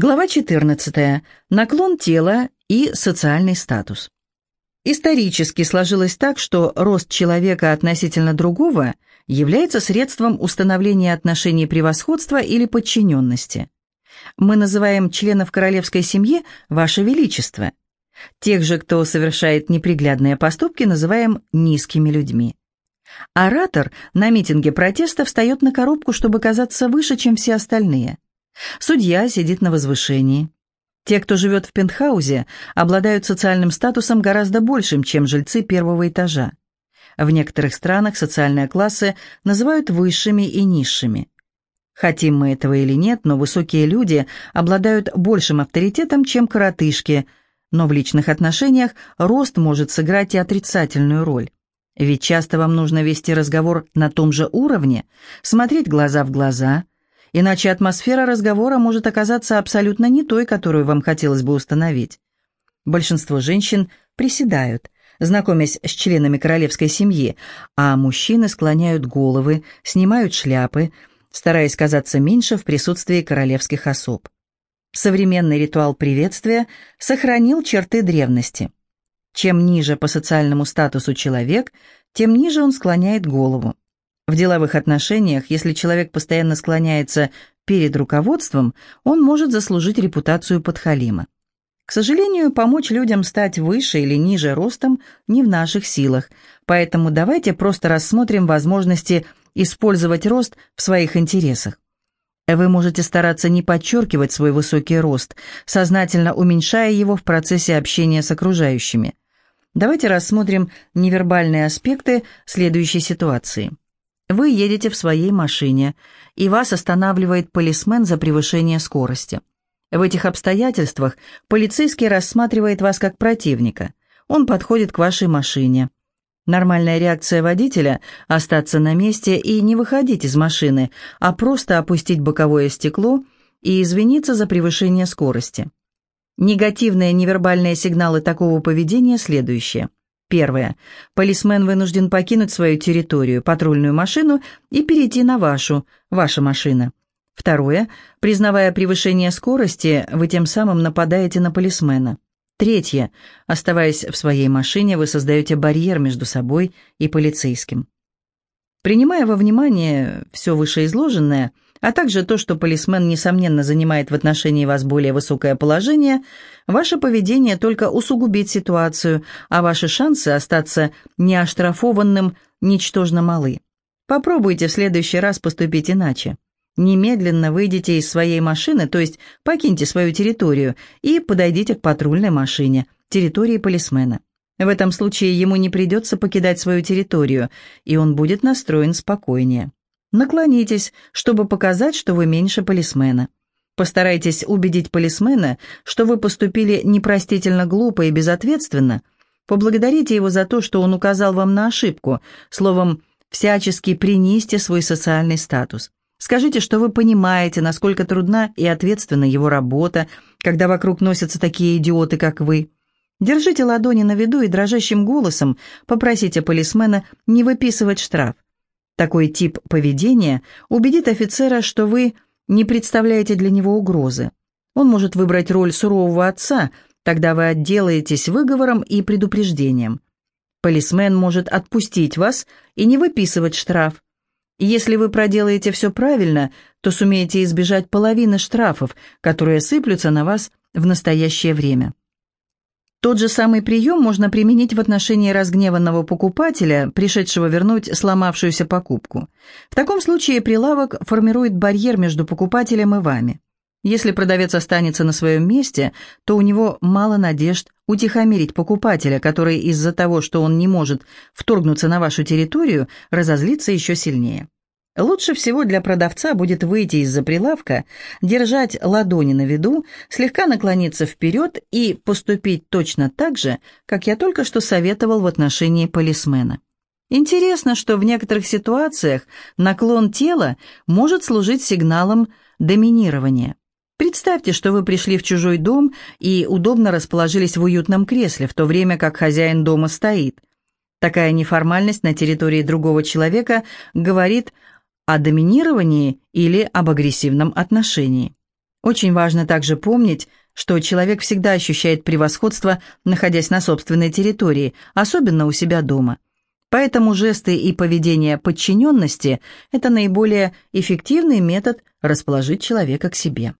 Глава 14. Наклон тела и социальный статус. Исторически сложилось так, что рост человека относительно другого является средством установления отношений превосходства или подчиненности. Мы называем членов королевской семьи «Ваше Величество». Тех же, кто совершает неприглядные поступки, называем низкими людьми. Оратор на митинге протеста встает на коробку, чтобы казаться выше, чем все остальные – Судья сидит на возвышении. Те, кто живет в пентхаузе, обладают социальным статусом гораздо большим, чем жильцы первого этажа. В некоторых странах социальные классы называют высшими и низшими. Хотим мы этого или нет, но высокие люди обладают большим авторитетом, чем коротышки, но в личных отношениях рост может сыграть и отрицательную роль. Ведь часто вам нужно вести разговор на том же уровне, смотреть глаза в глаза – иначе атмосфера разговора может оказаться абсолютно не той, которую вам хотелось бы установить. Большинство женщин приседают, знакомясь с членами королевской семьи, а мужчины склоняют головы, снимают шляпы, стараясь казаться меньше в присутствии королевских особ. Современный ритуал приветствия сохранил черты древности. Чем ниже по социальному статусу человек, тем ниже он склоняет голову. В деловых отношениях, если человек постоянно склоняется перед руководством, он может заслужить репутацию подхалима. К сожалению, помочь людям стать выше или ниже ростом не в наших силах, поэтому давайте просто рассмотрим возможности использовать рост в своих интересах. Вы можете стараться не подчеркивать свой высокий рост, сознательно уменьшая его в процессе общения с окружающими. Давайте рассмотрим невербальные аспекты следующей ситуации. Вы едете в своей машине, и вас останавливает полисмен за превышение скорости. В этих обстоятельствах полицейский рассматривает вас как противника. Он подходит к вашей машине. Нормальная реакция водителя – остаться на месте и не выходить из машины, а просто опустить боковое стекло и извиниться за превышение скорости. Негативные невербальные сигналы такого поведения следующие – Первое. Полисмен вынужден покинуть свою территорию, патрульную машину, и перейти на вашу, ваша машина. Второе. Признавая превышение скорости, вы тем самым нападаете на полисмена. Третье. Оставаясь в своей машине, вы создаете барьер между собой и полицейским. Принимая во внимание все вышеизложенное, а также то, что полисмен, несомненно, занимает в отношении вас более высокое положение, ваше поведение только усугубит ситуацию, а ваши шансы остаться неоштрафованным ничтожно малы. Попробуйте в следующий раз поступить иначе. Немедленно выйдите из своей машины, то есть покиньте свою территорию и подойдите к патрульной машине, территории полисмена. В этом случае ему не придется покидать свою территорию, и он будет настроен спокойнее. Наклонитесь, чтобы показать, что вы меньше полисмена. Постарайтесь убедить полисмена, что вы поступили непростительно глупо и безответственно. Поблагодарите его за то, что он указал вам на ошибку. Словом, всячески принесите свой социальный статус. Скажите, что вы понимаете, насколько трудна и ответственна его работа, когда вокруг носятся такие идиоты, как вы. Держите ладони на виду и дрожащим голосом попросите полисмена не выписывать штраф. Такой тип поведения убедит офицера, что вы не представляете для него угрозы. Он может выбрать роль сурового отца, тогда вы отделаетесь выговором и предупреждением. Полисмен может отпустить вас и не выписывать штраф. Если вы проделаете все правильно, то сумеете избежать половины штрафов, которые сыплются на вас в настоящее время. Тот же самый прием можно применить в отношении разгневанного покупателя, пришедшего вернуть сломавшуюся покупку. В таком случае прилавок формирует барьер между покупателем и вами. Если продавец останется на своем месте, то у него мало надежд утихомирить покупателя, который из-за того, что он не может вторгнуться на вашу территорию, разозлится еще сильнее. Лучше всего для продавца будет выйти из-за прилавка, держать ладони на виду, слегка наклониться вперед и поступить точно так же, как я только что советовал в отношении полисмена. Интересно, что в некоторых ситуациях наклон тела может служить сигналом доминирования. Представьте, что вы пришли в чужой дом и удобно расположились в уютном кресле, в то время как хозяин дома стоит. Такая неформальность на территории другого человека говорит о доминировании или об агрессивном отношении. Очень важно также помнить, что человек всегда ощущает превосходство, находясь на собственной территории, особенно у себя дома. Поэтому жесты и поведение подчиненности – это наиболее эффективный метод расположить человека к себе.